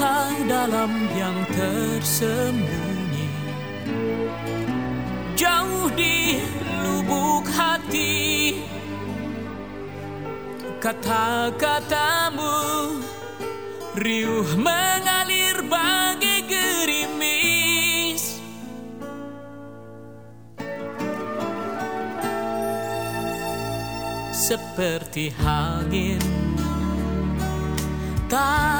Duka dalam yang tersembunyi. Jauh di lubuk hati. Kata-katamu Riuh mengalir bagai gerimis. Seperti angin Tak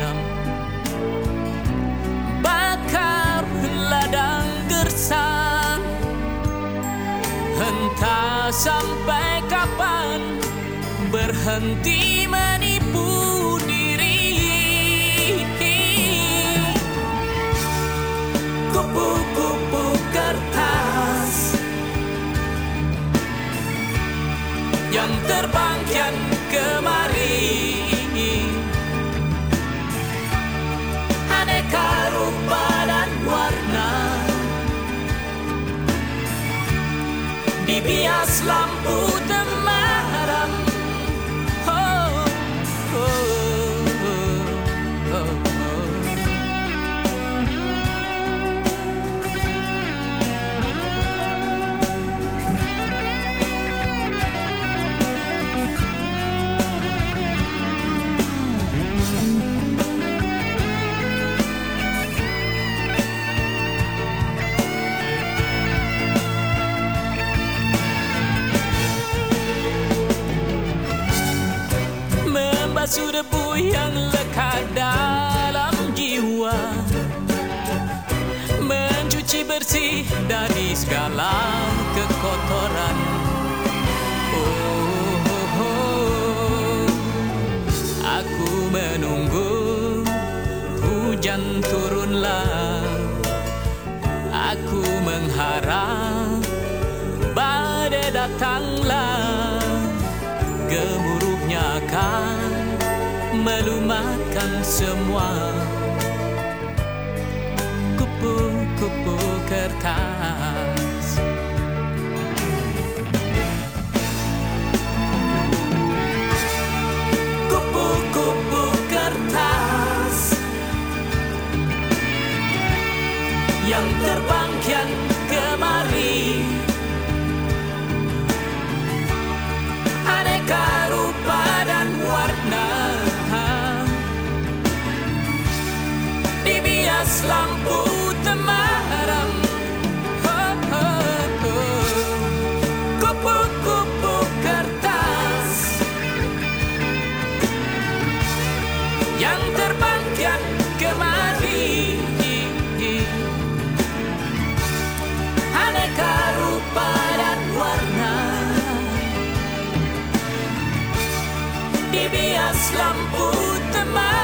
sampai kapan Berhenti menipu Slamboo. Debu yang lekat dalam jiwa. Mencuci bersih dari segala kekotoran melumatkan semua lampu temaram. Kupu-kupu kertas Yang terbangkan kemari. Aneka rupa dan warna. Dibias lampu temaram.